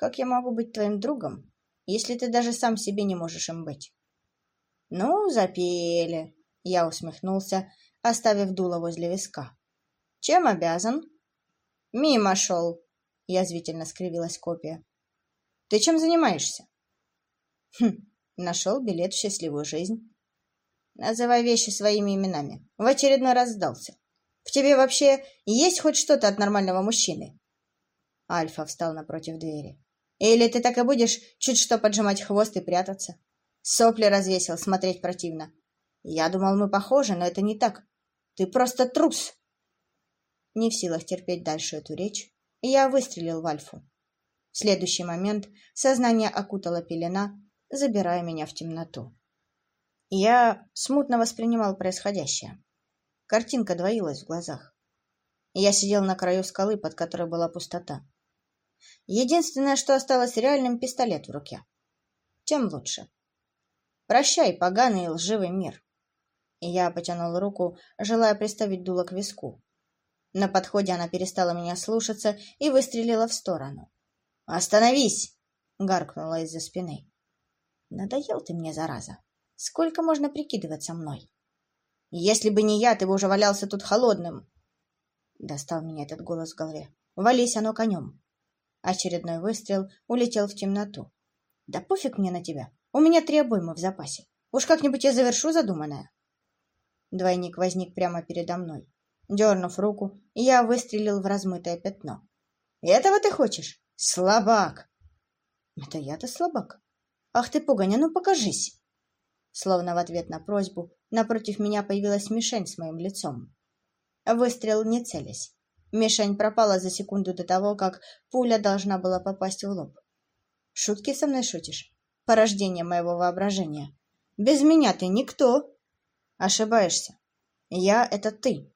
Как я могу быть твоим другом, если ты даже сам себе не можешь им быть? Ну, запели. Я усмехнулся, оставив дуло возле виска. Чем обязан? Мимо шел. Язвительно скривилась копия. Ты чем занимаешься? Хм, нашел билет в счастливую жизнь. Называй вещи своими именами. В очередной раз сдался. В тебе вообще есть хоть что-то от нормального мужчины? Альфа встал напротив двери. Или ты так и будешь чуть что поджимать хвост и прятаться? Сопли развесил, смотреть противно. Я думал, мы похожи, но это не так. Ты просто трус. Не в силах терпеть дальше эту речь, я выстрелил в Альфу. В следующий момент сознание окутала пелена, забирая меня в темноту. Я смутно воспринимал происходящее. Картинка двоилась в глазах. Я сидел на краю скалы, под которой была пустота. Единственное, что осталось реальным, пистолет в руке. Тем лучше. Прощай, поганый и лживый мир. И я потянул руку, желая приставить дуло к виску. На подходе она перестала меня слушаться и выстрелила в сторону. «Остановись!» — гаркнула из-за спины. «Надоел ты мне, зараза! Сколько можно прикидываться мной?» Если бы не я, ты бы уже валялся тут холодным. Достал меня этот голос в голове. Вались оно конем. Очередной выстрел улетел в темноту. Да пофиг мне на тебя. У меня три обоймы в запасе. Уж как-нибудь я завершу задуманное. Двойник возник прямо передо мной. Дернув руку, я выстрелил в размытое пятно. «Этого ты хочешь? Слабак!» «Это я-то слабак? Ах ты, пуганя, ну покажись!» Словно в ответ на просьбу, напротив меня появилась мишень с моим лицом. Выстрел не целясь. Мишень пропала за секунду до того, как пуля должна была попасть в лоб. Шутки со мной шутишь? Порождение моего воображения. Без меня ты никто. Ошибаешься. Я — это ты.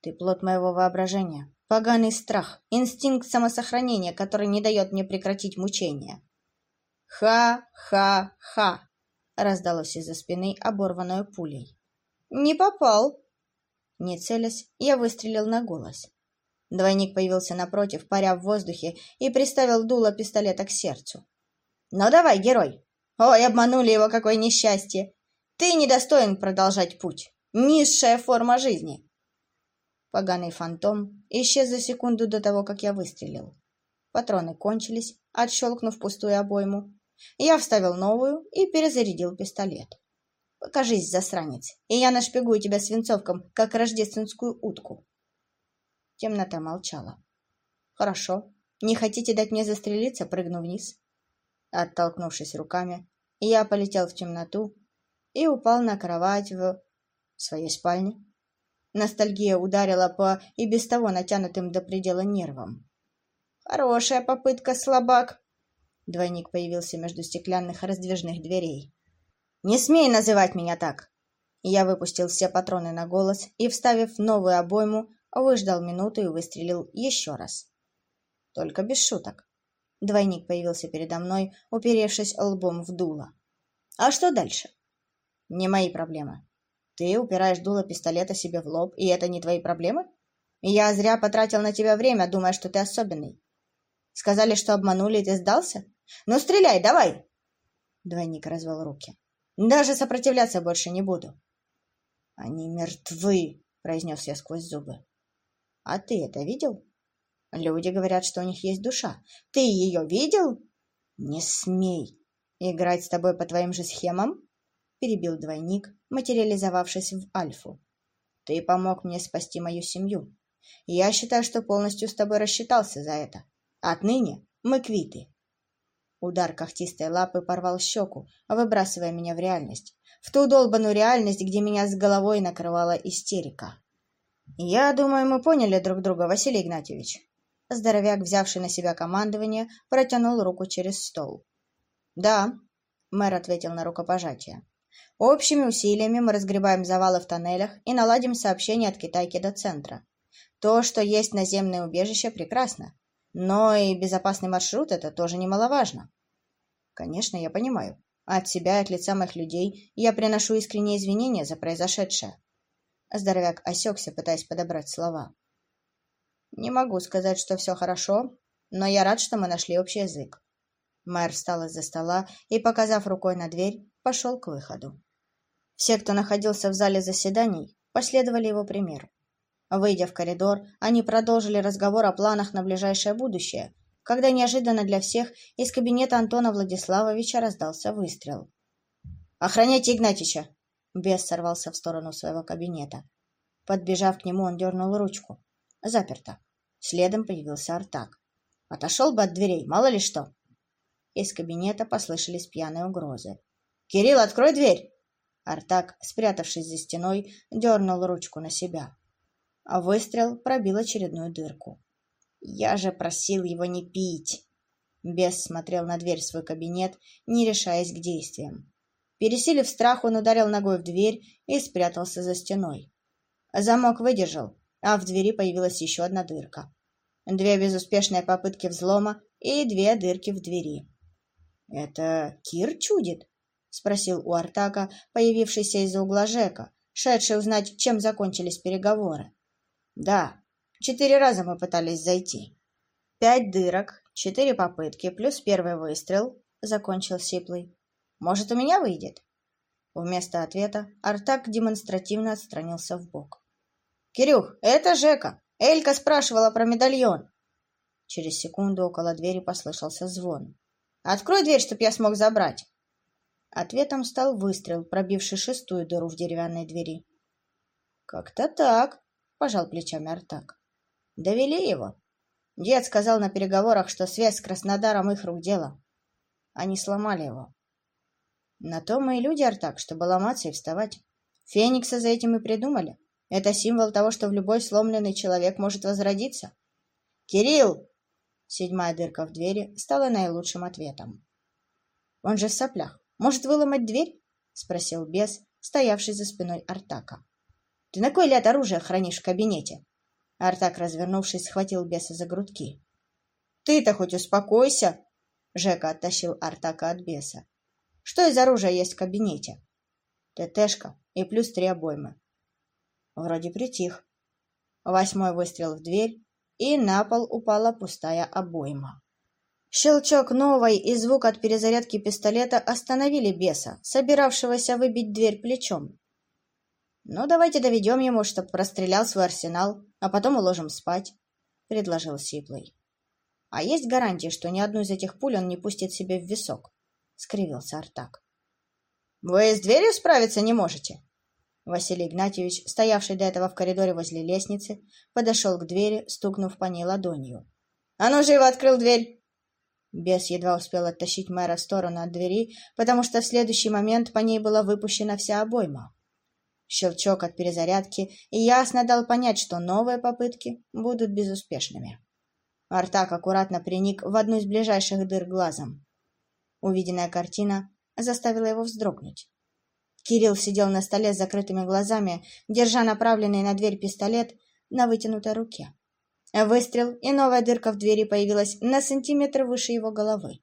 Ты плод моего воображения. Поганый страх, инстинкт самосохранения, который не дает мне прекратить мучения. Ха-ха-ха раздалось из-за спины, оборванной пулей. «Не попал!» Не целясь, я выстрелил на голос. Двойник появился напротив, паря в воздухе, и приставил дуло пистолета к сердцу. «Ну давай, герой! Ой, обманули его, какое несчастье! Ты недостоин продолжать путь! Низшая форма жизни!» Поганый фантом исчез за секунду до того, как я выстрелил. Патроны кончились, отщелкнув пустую обойму, я вставил новую и перезарядил пистолет. Покажись, засранец, и я нашпигую тебя свинцовком, как рождественскую утку. Темнота молчала. Хорошо. Не хотите дать мне застрелиться, прыгну вниз. Оттолкнувшись руками, я полетел в темноту и упал на кровать в своей спальне. Ностальгия ударила по и без того натянутым до предела нервам. Хорошая попытка, слабак, Двойник появился между стеклянных раздвижных дверей. «Не смей называть меня так!» Я выпустил все патроны на голос и, вставив новую обойму, выждал минуту и выстрелил еще раз. Только без шуток. Двойник появился передо мной, уперевшись лбом в дуло. «А что дальше?» «Не мои проблемы. Ты упираешь дуло пистолета себе в лоб, и это не твои проблемы? Я зря потратил на тебя время, думая, что ты особенный. Сказали, что обманули, и ты сдался? Ну, стреляй, давай!» Двойник развел руки. «Даже сопротивляться больше не буду». «Они мертвы», — произнес я сквозь зубы. «А ты это видел?» «Люди говорят, что у них есть душа. Ты ее видел?» «Не смей играть с тобой по твоим же схемам?» — перебил двойник, материализовавшись в Альфу. «Ты помог мне спасти мою семью. Я считаю, что полностью с тобой рассчитался за это. Отныне мы квиты». Удар когтистой лапы порвал щеку, выбрасывая меня в реальность. В ту долбанную реальность, где меня с головой накрывала истерика. «Я думаю, мы поняли друг друга, Василий Игнатьевич». Здоровяк, взявший на себя командование, протянул руку через стол. «Да», — мэр ответил на рукопожатие. «Общими усилиями мы разгребаем завалы в тоннелях и наладим сообщение от Китайки до центра. То, что есть наземное убежище, прекрасно. Но и безопасный маршрут – это тоже немаловажно. Конечно, я понимаю. От себя и от лица моих людей я приношу искренние извинения за произошедшее. Здоровяк осекся, пытаясь подобрать слова. Не могу сказать, что все хорошо, но я рад, что мы нашли общий язык. Мэр встал из-за стола и, показав рукой на дверь, пошел к выходу. Все, кто находился в зале заседаний, последовали его примеру. Выйдя в коридор, они продолжили разговор о планах на ближайшее будущее, когда неожиданно для всех из кабинета Антона Владиславовича раздался выстрел. «Охраняйте Игнатича!» Бес сорвался в сторону своего кабинета. Подбежав к нему, он дернул ручку. Заперто. Следом появился Артак. «Отошел бы от дверей, мало ли что!» Из кабинета послышались пьяные угрозы. «Кирилл, открой дверь!» Артак, спрятавшись за стеной, дернул ручку на себя а выстрел пробил очередную дырку. «Я же просил его не пить!» Бес смотрел на дверь в свой кабинет, не решаясь к действиям. Пересилив страх, он ударил ногой в дверь и спрятался за стеной. Замок выдержал, а в двери появилась еще одна дырка. Две безуспешные попытки взлома и две дырки в двери. «Это Кир чудит?» — спросил у Артака, появившийся из-за угла Жека, шедший узнать, чем закончились переговоры. Да, четыре раза мы пытались зайти. Пять дырок, четыре попытки, плюс первый выстрел, закончил Сиплый. Может, у меня выйдет? Вместо ответа Артак демонстративно отстранился в бок. «Кирюх, это Жека! Элька спрашивала про медальон!» Через секунду около двери послышался звон. «Открой дверь, чтоб я смог забрать!» Ответом стал выстрел, пробивший шестую дыру в деревянной двери. «Как-то так», — пожал плечами Артак. «Довели его. Дед сказал на переговорах, что связь с Краснодаром их рук дело. Они сломали его. На то мы и люди, Артак, чтобы ломаться и вставать. Феникса за этим и придумали. Это символ того, что в любой сломленный человек может возродиться. «Кирилл!» Седьмая дырка в двери стала наилучшим ответом. «Он же в соплях. Может выломать дверь?» — спросил бес, стоявший за спиной Артака. Ты на кой ляд оружие хранишь в кабинете? Артак, развернувшись, схватил беса за грудки. Ты-то хоть успокойся! Жека оттащил Артака от беса. Что из оружия есть в кабинете? ТТшка и плюс три обоймы. Вроде притих. Восьмой выстрел в дверь, и на пол упала пустая обойма. Щелчок новой и звук от перезарядки пистолета остановили беса, собиравшегося выбить дверь плечом. «Ну, давайте доведем ему, чтоб прострелял свой арсенал, а потом уложим спать», — предложил Сиплый. «А есть гарантия, что ни одну из этих пуль он не пустит себе в висок?» — скривился Артак. «Вы с дверью справиться не можете?» Василий Игнатьевич, стоявший до этого в коридоре возле лестницы, подошел к двери, стукнув по ней ладонью. «А ну, живо открыл дверь!» Бес едва успел оттащить мэра в сторону от двери, потому что в следующий момент по ней была выпущена вся обойма. Щелчок от перезарядки ясно дал понять, что новые попытки будут безуспешными. Артак аккуратно приник в одну из ближайших дыр глазом. Увиденная картина заставила его вздрогнуть. Кирилл сидел на столе с закрытыми глазами, держа направленный на дверь пистолет на вытянутой руке. Выстрел, и новая дырка в двери появилась на сантиметр выше его головы.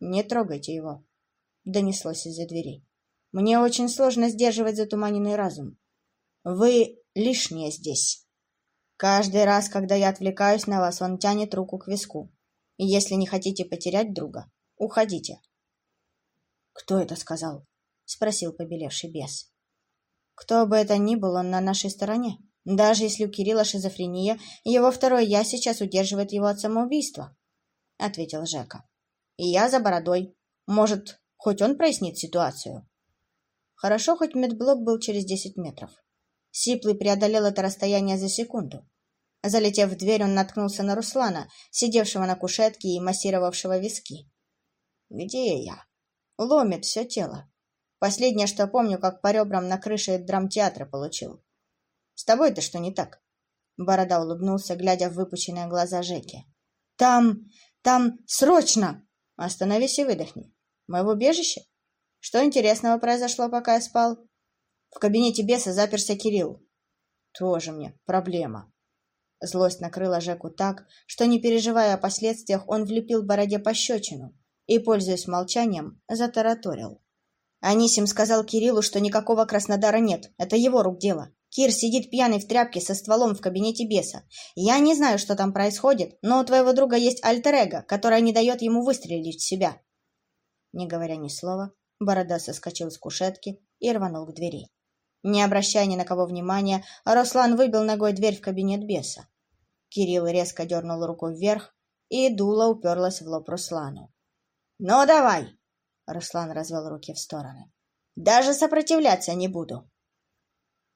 «Не трогайте его», — донеслось из-за двери. Мне очень сложно сдерживать затуманенный разум. Вы лишние здесь. Каждый раз, когда я отвлекаюсь на вас, он тянет руку к виску. Если не хотите потерять друга, уходите. Кто это сказал? Спросил побелевший бес. Кто бы это ни был, он на нашей стороне. Даже если у Кирилла шизофрения, его второй «я» сейчас удерживает его от самоубийства, — ответил Жека. И я за бородой. Может, хоть он прояснит ситуацию? Хорошо, хоть медблок был через десять метров. Сиплый преодолел это расстояние за секунду. Залетев в дверь, он наткнулся на Руслана, сидевшего на кушетке и массировавшего виски. «Где я?» Ломит все тело. Последнее, что помню, как по ребрам на крыше драмтеатра получил. «С тобой-то что не так?» Борода улыбнулся, глядя в выпученные глаза Жеки. «Там... там... срочно!» «Остановись и выдохни. Мы в убежище?» Что интересного произошло, пока я спал? В кабинете беса заперся Кирилл. Тоже мне проблема. Злость накрыла Жеку так, что, не переживая о последствиях, он влепил бороде пощечину и, пользуясь молчанием, затараторил. Анисим сказал Кириллу, что никакого Краснодара нет, это его рук дело. Кир сидит пьяный в тряпке со стволом в кабинете беса. Я не знаю, что там происходит, но у твоего друга есть альтер-эго, которое не дает ему выстрелить в себя. Не говоря ни слова, Борода соскочил с кушетки и рванул к двери. Не обращая ни на кого внимания, Руслан выбил ногой дверь в кабинет беса. Кирилл резко дернул руку вверх, и дуло уперлась в лоб Руслану. «Ну, давай!» — Руслан развел руки в стороны. «Даже сопротивляться не буду!»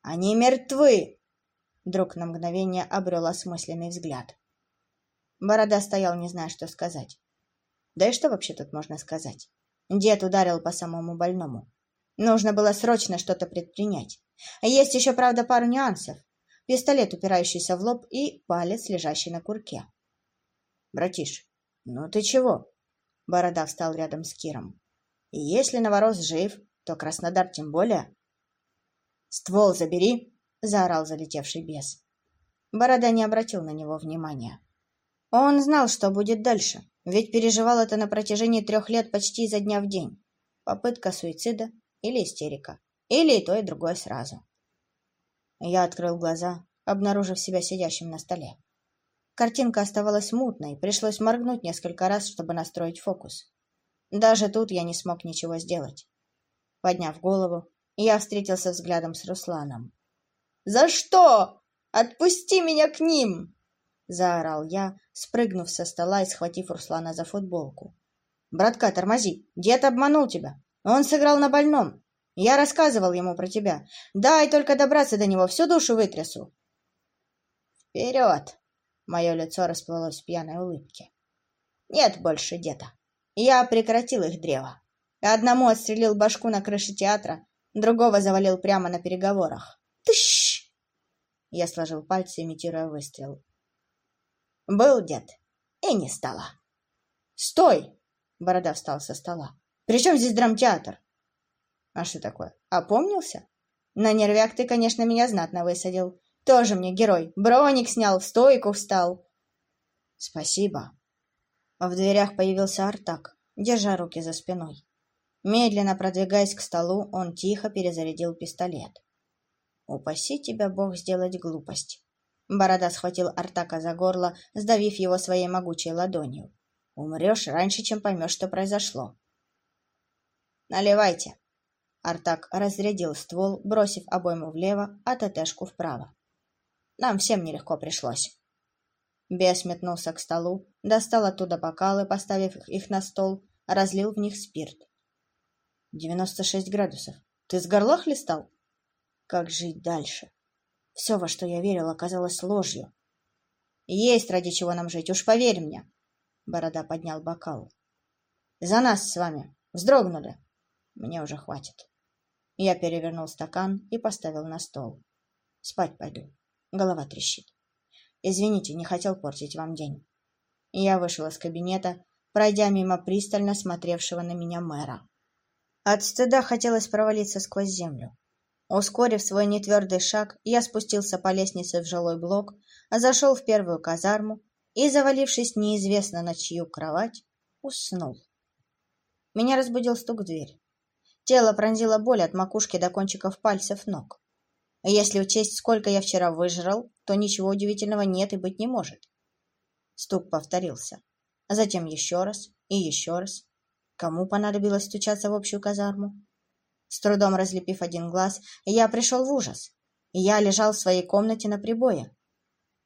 «Они мертвы!» Друг на мгновение обрел осмысленный взгляд. Борода стоял, не зная, что сказать. Да и что вообще тут можно сказать? Дед ударил по самому больному. Нужно было срочно что-то предпринять. Есть еще, правда, пару нюансов. Пистолет, упирающийся в лоб, и палец, лежащий на курке. «Братиш, ну ты чего?» Борода встал рядом с Киром. «И если Новорос жив, то Краснодар тем более». «Ствол забери!» — заорал залетевший бес. Борода не обратил на него внимания. Он знал, что будет дальше, ведь переживал это на протяжении трех лет почти изо дня в день. Попытка суицида или истерика, или и то, и другое сразу. Я открыл глаза, обнаружив себя сидящим на столе. Картинка оставалась мутной, пришлось моргнуть несколько раз, чтобы настроить фокус. Даже тут я не смог ничего сделать. Подняв голову, я встретился взглядом с Русланом. «За что? Отпусти меня к ним!» — заорал я, спрыгнув со стола и схватив Руслана за футболку. «Братка, тормози! Дед обманул тебя! Он сыграл на больном! Я рассказывал ему про тебя! Дай только добраться до него, всю душу вытрясу!» «Вперед!» Мое лицо расплылось в пьяной улыбке. Нет больше деда. Я прекратил их древо. Одному отстрелил башку на крыше театра, другого завалил прямо на переговорах. Тыщ! Я сложил пальцы, имитируя выстрел. Был дед, и не стало. «Стой!» — Борода встал со стола. «При чем здесь драмтеатр?» «А что такое? Опомнился? На нервяк ты, конечно, меня знатно высадил. Тоже мне герой. Броник снял, в стойку встал. Спасибо. В дверях появился Артак, держа руки за спиной. Медленно продвигаясь к столу, он тихо перезарядил пистолет. «Упаси тебя, Бог, сделать глупость!» Борода схватил Артака за горло, сдавив его своей могучей ладонью. «Умрешь раньше, чем поймешь, что произошло». «Наливайте!» Артак разрядил ствол, бросив обойму влево, а ТТшку вправо. Нам всем нелегко пришлось. Бес метнулся к столу, достал оттуда бокалы, поставив их на стол, разлил в них спирт. «Девяносто шесть градусов. Ты с горла хлестал?» «Как жить дальше?» Все, во что я верил, оказалось ложью. «Есть ради чего нам жить, уж поверь мне!» Борода поднял бокал. «За нас с вами! Вздрогнули!» «Мне уже хватит!» Я перевернул стакан и поставил на стол. «Спать пойду. Голова трещит. Извините, не хотел портить вам день. Я вышел из кабинета, пройдя мимо пристально смотревшего на меня мэра. От стыда хотелось провалиться сквозь землю. Ускорив свой нетвердый шаг, я спустился по лестнице в жилой блок, зашел в первую казарму и, завалившись неизвестно на чью кровать, уснул. Меня разбудил стук в дверь. Тело пронзило боль от макушки до кончиков пальцев ног. Если учесть, сколько я вчера выжрал, то ничего удивительного нет и быть не может. Стук повторился. А затем еще раз и еще раз. Кому понадобилось стучаться в общую казарму? С трудом разлепив один глаз, я пришел в ужас. Я лежал в своей комнате на прибое.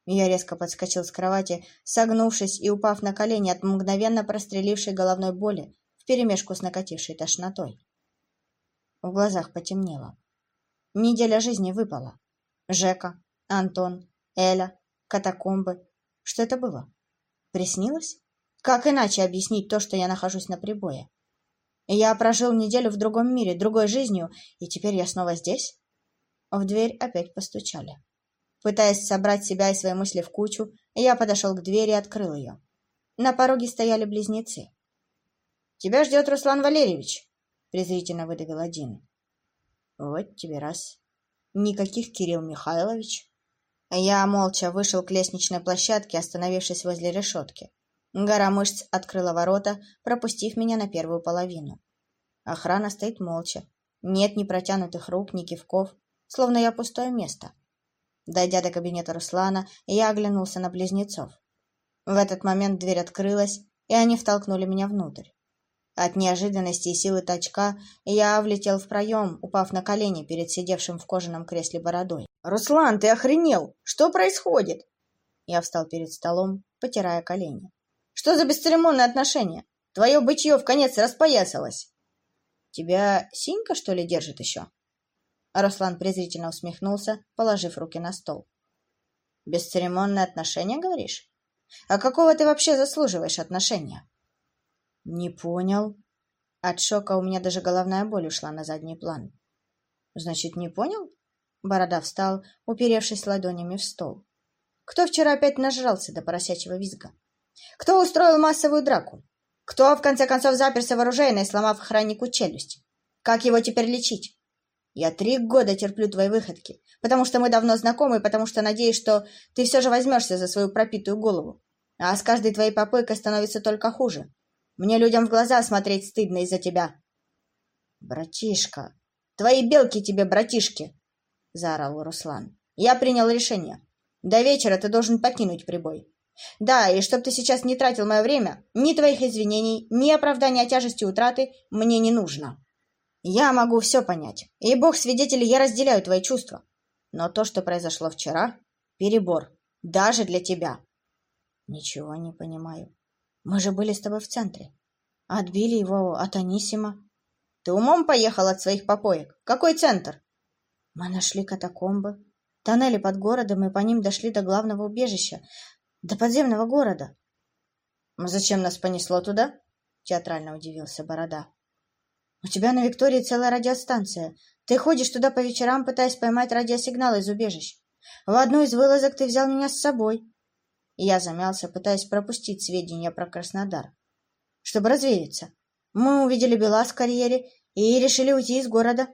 Я резко подскочил с кровати, согнувшись и упав на колени от мгновенно прострелившей головной боли вперемешку с накатившей тошнотой. В глазах потемнело. Неделя жизни выпала. Жека, Антон, Эля, катакомбы. Что это было? Приснилось? Как иначе объяснить то, что я нахожусь на прибое? Я прожил неделю в другом мире, другой жизнью, и теперь я снова здесь? В дверь опять постучали. Пытаясь собрать себя и свои мысли в кучу, я подошел к двери и открыл ее. На пороге стояли близнецы. «Тебя ждет Руслан Валерьевич», — презрительно выдавил один. Вот тебе раз. Никаких Кирилл Михайлович. Я молча вышел к лестничной площадке, остановившись возле решетки. Гора мышц открыла ворота, пропустив меня на первую половину. Охрана стоит молча. Нет ни протянутых рук, ни кивков, словно я пустое место, Дойдя до кабинета Руслана, я оглянулся на близнецов. В этот момент дверь открылась, и они втолкнули меня внутрь. От неожиданности и силы точка я влетел в проем, упав на колени перед сидевшим в кожаном кресле бородой. «Руслан, ты охренел! Что происходит?» Я встал перед столом, потирая колени. «Что за бесцеремонное отношение? Твое бычье в конец распоясалось!» «Тебя синька, что ли, держит еще?» Руслан презрительно усмехнулся, положив руки на стол. «Бесцеремонное отношение, говоришь? А какого ты вообще заслуживаешь отношения?» «Не понял». От шока у меня даже головная боль ушла на задний план. «Значит, не понял?» Борода встал, уперевшись ладонями в стол. «Кто вчера опять нажрался до поросячьего визга? Кто устроил массовую драку? Кто, в конце концов, заперся в оружейной, сломав охраннику челюсть? Как его теперь лечить? Я три года терплю твои выходки, потому что мы давно знакомы, потому что надеюсь, что ты все же возьмешься за свою пропитую голову. А с каждой твоей попойкой становится только хуже. Мне людям в глаза смотреть стыдно из-за тебя. Братишка, твои белки тебе, братишки, заорал Руслан. Я принял решение. До вечера ты должен покинуть прибой. Да, и чтоб ты сейчас не тратил мое время, ни твоих извинений, ни оправдания тяжести утраты мне не нужно. Я могу все понять. И бог свидетелей, я разделяю твои чувства. Но то, что произошло вчера, перебор. Даже для тебя. Ничего не понимаю. Мы же были с тобой в центре. Отбили его от Анисима. Ты умом поехал от своих попоек? Какой центр? Мы нашли катакомбы, тоннели под городом, и по ним дошли до главного убежища, до подземного города. Зачем нас понесло туда? Театрально удивился Борода. У тебя на Виктории целая радиостанция. Ты ходишь туда по вечерам, пытаясь поймать радиосигнал из убежищ. В одну из вылазок ты взял меня с собой. Я замялся, пытаясь пропустить сведения про Краснодар. Чтобы развеяться. Мы увидели Белас в карьере и решили уйти из города.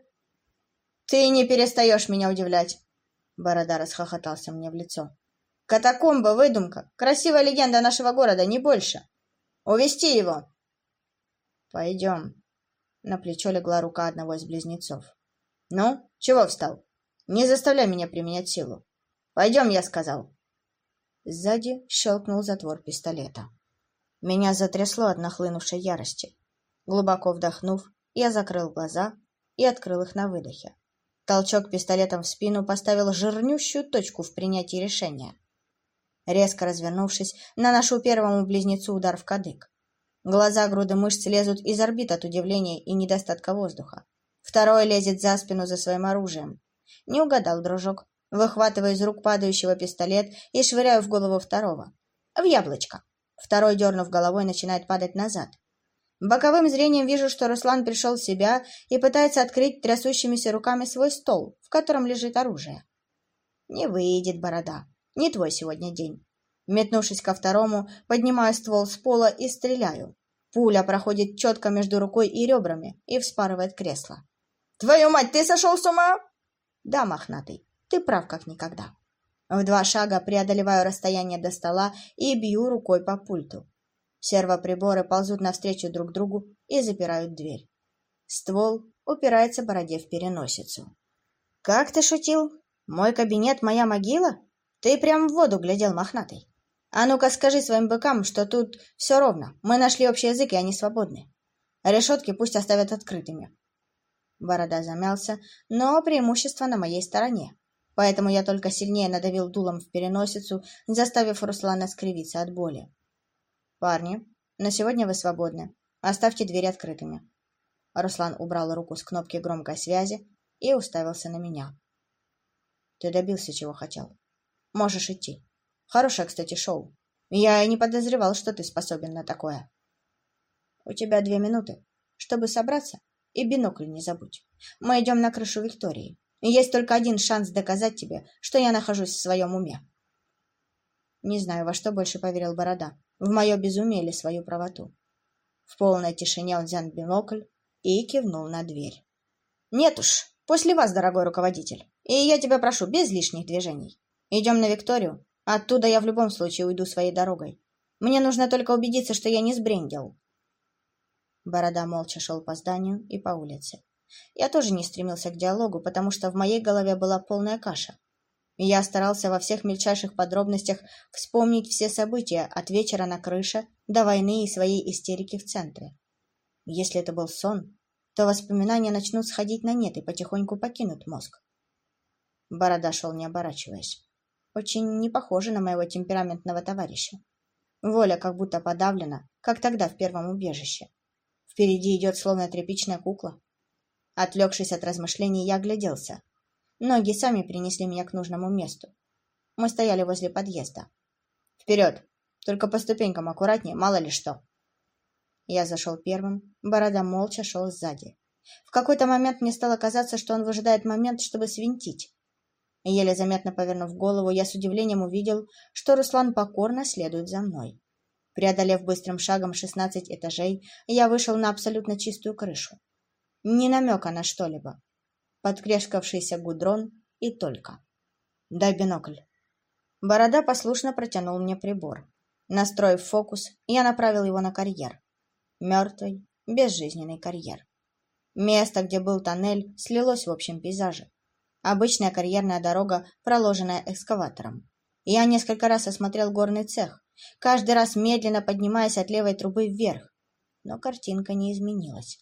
Ты не перестаешь меня удивлять. Борода расхохотался мне в лицо. Катакомба, выдумка, красивая легенда нашего города, не больше. Увести его. Пойдем, на плечо легла рука одного из близнецов. «Ну, чего встал? Не заставляй меня применять силу. Пойдем, я сказал». Сзади щелкнул затвор пистолета. Меня затрясло от нахлынувшей ярости. Глубоко вдохнув, я закрыл глаза и открыл их на выдохе. Толчок пистолетом в спину поставил жирнющую точку в принятии решения. Резко развернувшись, наношу первому близнецу удар в кадык. Глаза груды мышц лезут из орбит от удивления и недостатка воздуха. Второй лезет за спину за своим оружием. Не угадал дружок. Выхватываю из рук падающего пистолет и швыряю в голову второго. В яблочко. Второй, дернув головой, начинает падать назад. Боковым зрением вижу, что Руслан пришел в себя и пытается открыть трясущимися руками свой стол, в котором лежит оружие. Не выйдет, борода. Не твой сегодня день. Метнувшись ко второму, поднимаю ствол с пола и стреляю. Пуля проходит четко между рукой и ребрами и вспарывает кресло. «Твою мать, ты сошел с ума?» «Да, мохнатый, ты прав как никогда». В два шага преодолеваю расстояние до стола и бью рукой по пульту. Сервоприборы ползут навстречу друг другу и запирают дверь. Ствол упирается бороде в переносицу. «Как ты шутил? Мой кабинет — моя могила? Ты прям в воду глядел, мохнатый!» А ну-ка скажи своим быкам, что тут все ровно. Мы нашли общий язык, и они свободны. Решетки пусть оставят открытыми. Борода замялся, но преимущество на моей стороне. Поэтому я только сильнее надавил дулом в переносицу, заставив Руслана скривиться от боли. «Парни, на сегодня вы свободны. Оставьте двери открытыми». Руслан убрал руку с кнопки громкой связи и уставился на меня. «Ты добился, чего хотел. Можешь идти». Хорошее, кстати, шоу. Я и не подозревал, что ты способен на такое. У тебя две минуты, чтобы собраться, и бинокль не забудь. Мы идем на крышу Виктории. Есть только один шанс доказать тебе, что я нахожусь в своем уме. Не знаю, во что больше поверил Борода, в мое безумие или свою правоту. В полной тишине он взял бинокль и кивнул на дверь. Нет уж, после вас, дорогой руководитель. И я тебя прошу, без лишних движений. Идем на Викторию, Оттуда я в любом случае уйду своей дорогой. Мне нужно только убедиться, что я не сбрендил. Борода молча шел по зданию и по улице. Я тоже не стремился к диалогу, потому что в моей голове была полная каша. Я старался во всех мельчайших подробностях вспомнить все события от вечера на крыше до войны и своей истерики в центре. Если это был сон, то воспоминания начнут сходить на нет и потихоньку покинут мозг. Борода шел, не оборачиваясь. Очень не похоже на моего темпераментного товарища. Воля как будто подавлена, как тогда в первом убежище. Впереди идет словно тряпичная кукла. Отвлекшись от размышлений, я огляделся. Ноги сами принесли меня к нужному месту. Мы стояли возле подъезда. «Вперед! Только по ступенькам аккуратнее, мало ли что!» Я зашел первым, Борода молча шел сзади. В какой-то момент мне стало казаться, что он выжидает момент, чтобы свинтить. Еле заметно повернув голову, я с удивлением увидел, что Руслан покорно следует за мной. Преодолев быстрым шагом шестнадцать этажей, я вышел на абсолютно чистую крышу. Ни намека на что-либо. Подкрешкавшийся гудрон и только. «Дай бинокль». Борода послушно протянул мне прибор. Настроив фокус, я направил его на карьер. Мертвый, безжизненный карьер. Место, где был тоннель, слилось в общем пейзаже. Обычная карьерная дорога, проложенная экскаватором. Я несколько раз осмотрел горный цех, каждый раз медленно поднимаясь от левой трубы вверх. Но картинка не изменилась.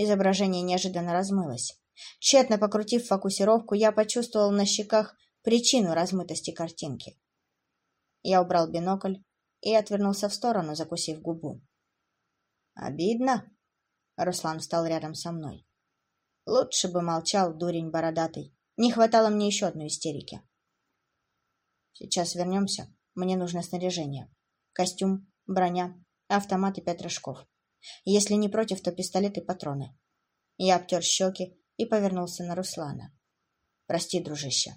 Изображение неожиданно размылось. Тщетно покрутив фокусировку, я почувствовал на щеках причину размытости картинки. Я убрал бинокль и отвернулся в сторону, закусив губу. «Обидно?» Руслан встал рядом со мной. «Лучше бы молчал, дурень бородатый. Не хватало мне еще одной истерики. Сейчас вернемся. Мне нужно снаряжение. Костюм, броня, автомат и пять рожков. Если не против, то пистолет и патроны. Я обтер щеки и повернулся на Руслана. Прости, дружище.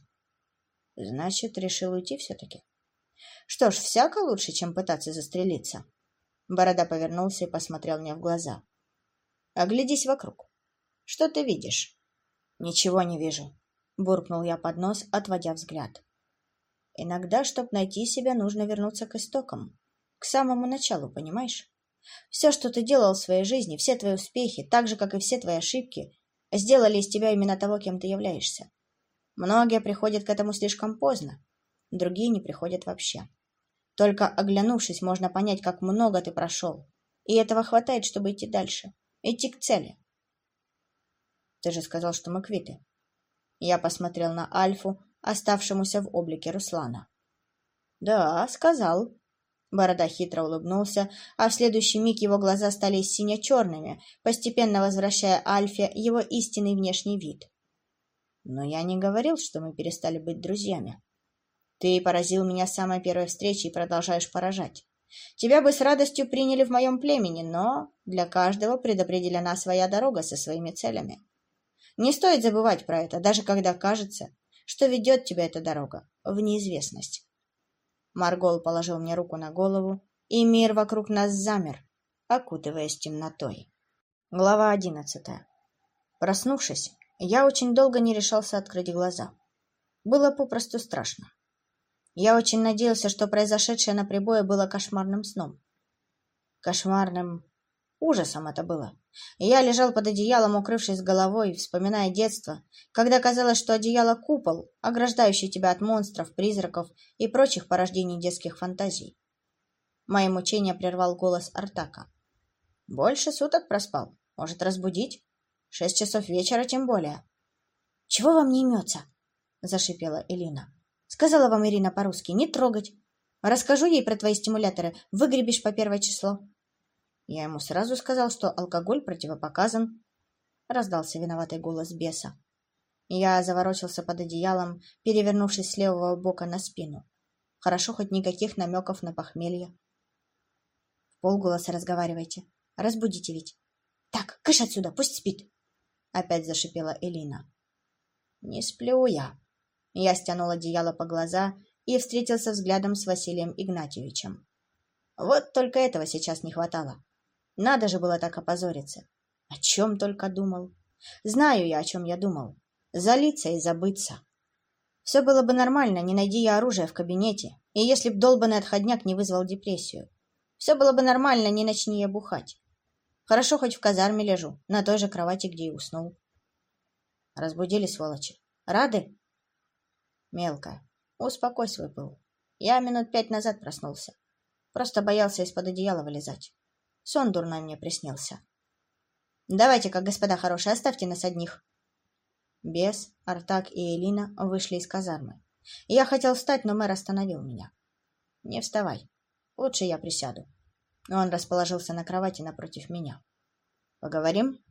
Значит, решил уйти все-таки? Что ж, всяко лучше, чем пытаться застрелиться. Борода повернулся и посмотрел мне в глаза. Оглядись вокруг. Что ты видишь? Ничего не вижу буркнул я под нос, отводя взгляд. Иногда, чтобы найти себя, нужно вернуться к истокам, к самому началу, понимаешь? Все, что ты делал в своей жизни, все твои успехи, так же, как и все твои ошибки, сделали из тебя именно того, кем ты являешься. Многие приходят к этому слишком поздно, другие не приходят вообще. Только оглянувшись, можно понять, как много ты прошел, и этого хватает, чтобы идти дальше, идти к цели. Ты же сказал, что мы квиты. Я посмотрел на Альфу, оставшемуся в облике Руслана. «Да, сказал». Борода хитро улыбнулся, а в следующий миг его глаза стали сине-черными, постепенно возвращая Альфе его истинный внешний вид. «Но я не говорил, что мы перестали быть друзьями. Ты поразил меня с самой первой встречи и продолжаешь поражать. Тебя бы с радостью приняли в моем племени, но для каждого предопределена своя дорога со своими целями. Не стоит забывать про это, даже когда кажется, что ведет тебя эта дорога в неизвестность. Маргол положил мне руку на голову, и мир вокруг нас замер, окутываясь темнотой. Глава одиннадцатая. Проснувшись, я очень долго не решался открыть глаза. Было попросту страшно. Я очень надеялся, что произошедшее на прибое было кошмарным сном. Кошмарным Ужасом это было. Я лежал под одеялом, укрывшись головой, вспоминая детство, когда казалось, что одеяло — купол, ограждающий тебя от монстров, призраков и прочих порождений детских фантазий. Мои мучения прервал голос Артака. «Больше суток проспал. Может, разбудить? Шесть часов вечера тем более». «Чего вам не имется?» — зашипела Элина. «Сказала вам Ирина по-русски, не трогать. Расскажу ей про твои стимуляторы, выгребешь по первое число». Я ему сразу сказал, что алкоголь противопоказан. Раздался виноватый голос беса. Я заворочился под одеялом, перевернувшись с левого бока на спину. Хорошо, хоть никаких намеков на похмелье. В полголоса разговаривайте. Разбудите ведь. Так, кыш отсюда, пусть спит. Опять зашипела Элина. Не сплю я. Я стянул одеяло по глаза и встретился взглядом с Василием Игнатьевичем. Вот только этого сейчас не хватало. Надо же было так опозориться. О чем только думал. Знаю я, о чем я думал. Залиться и забыться. Все было бы нормально, не найди я оружие в кабинете, и если б долбанный отходняк не вызвал депрессию. Все было бы нормально, не начни я бухать. Хорошо, хоть в казарме лежу, на той же кровати, где и уснул. Разбудили, сволочи. Рады? Мелкая. Успокой свой был. Я минут пять назад проснулся. Просто боялся из-под одеяла вылезать. Сон дурной мне приснился. Давайте-ка, господа хорошие, оставьте нас одних. Бес, Артак и Элина вышли из казармы. Я хотел встать, но мэр остановил меня. Не вставай. Лучше я присяду. Он расположился на кровати напротив меня. Поговорим?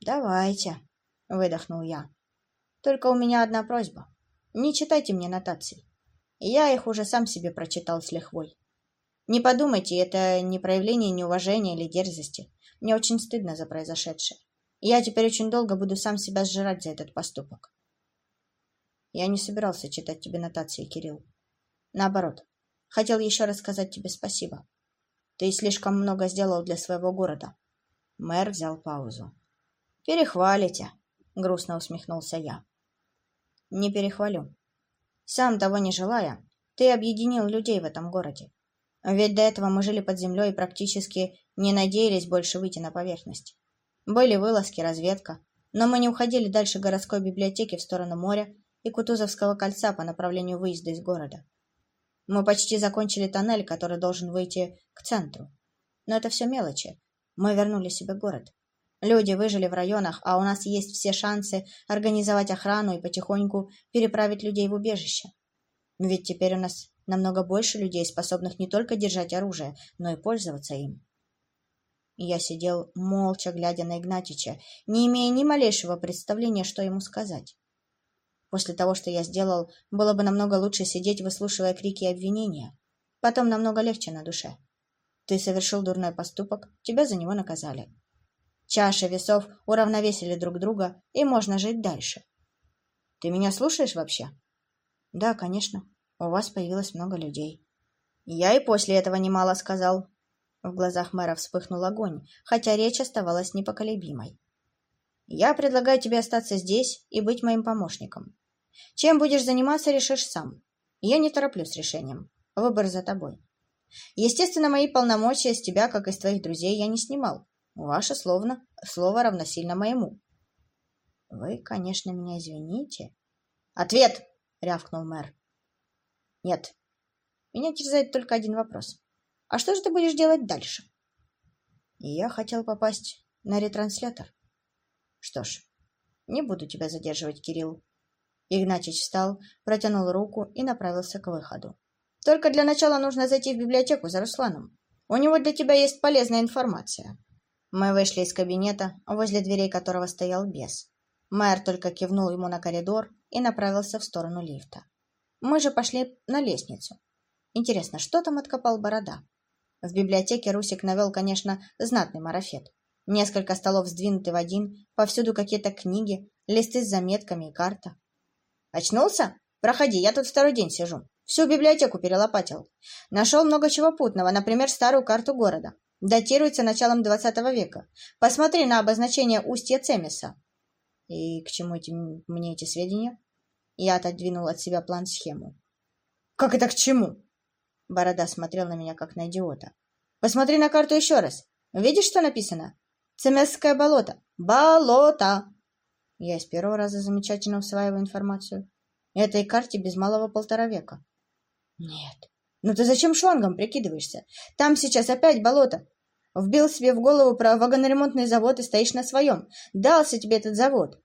Давайте, выдохнул я. Только у меня одна просьба. Не читайте мне нотаций. Я их уже сам себе прочитал с лихвой. Не подумайте, это не проявление неуважения или дерзости. Мне очень стыдно за произошедшее. Я теперь очень долго буду сам себя сжирать за этот поступок. Я не собирался читать тебе нотации, Кирилл. Наоборот, хотел еще раз сказать тебе спасибо. Ты слишком много сделал для своего города. Мэр взял паузу. Перехвалите, грустно усмехнулся я. Не перехвалю. Сам того не желая, ты объединил людей в этом городе. Ведь до этого мы жили под землей и практически не надеялись больше выйти на поверхность. Были вылазки, разведка, но мы не уходили дальше городской библиотеки в сторону моря и Кутузовского кольца по направлению выезда из города. Мы почти закончили тоннель, который должен выйти к центру. Но это все мелочи. Мы вернули себе город. Люди выжили в районах, а у нас есть все шансы организовать охрану и потихоньку переправить людей в убежище. Ведь теперь у нас намного больше людей, способных не только держать оружие, но и пользоваться им. Я сидел молча, глядя на Игнатича, не имея ни малейшего представления, что ему сказать. После того, что я сделал, было бы намного лучше сидеть, выслушивая крики и обвинения. Потом намного легче на душе. Ты совершил дурной поступок, тебя за него наказали. Чаши весов уравновесили друг друга, и можно жить дальше. Ты меня слушаешь вообще? Да, конечно. У вас появилось много людей. Я и после этого немало сказал. В глазах мэра вспыхнул огонь, хотя речь оставалась непоколебимой. Я предлагаю тебе остаться здесь и быть моим помощником. Чем будешь заниматься, решишь сам. Я не тороплю с решением. Выбор за тобой. Естественно, мои полномочия с тебя, как и с твоих друзей, я не снимал. Ваше словно, слово равносильно моему. Вы, конечно, меня извините. Ответ! рявкнул мэр. Нет. Меня терзает только один вопрос. А что же ты будешь делать дальше? Я хотел попасть на ретранслятор. Что ж, не буду тебя задерживать, Кирилл. Игнатьич встал, протянул руку и направился к выходу. «Только для начала нужно зайти в библиотеку за Русланом. У него для тебя есть полезная информация». Мы вышли из кабинета, возле дверей которого стоял бес. Мэр только кивнул ему на коридор и направился в сторону лифта. Мы же пошли на лестницу. Интересно, что там откопал Борода? В библиотеке Русик навел, конечно, знатный марафет. Несколько столов сдвинуты в один, повсюду какие-то книги, листы с заметками и карта. Очнулся? Проходи, я тут второй день сижу. Всю библиотеку перелопатил. Нашел много чего путного, например, старую карту города. Датируется началом двадцатого века. Посмотри на обозначение устья Цемиса. И к чему эти, мне эти сведения? Я отодвинул от себя план-схему. Как это к чему? Борода смотрел на меня, как на идиота. Посмотри на карту еще раз. Видишь, что написано? Цемесское болото. Болото! Я с первого раза замечательно усваиваю информацию. Этой карте без малого полтора века. Нет. Ну ты зачем шлангом прикидываешься? Там сейчас опять болото. Вбил себе в голову про вагоноремонтный завод и стоишь на своем. Дался тебе этот завод.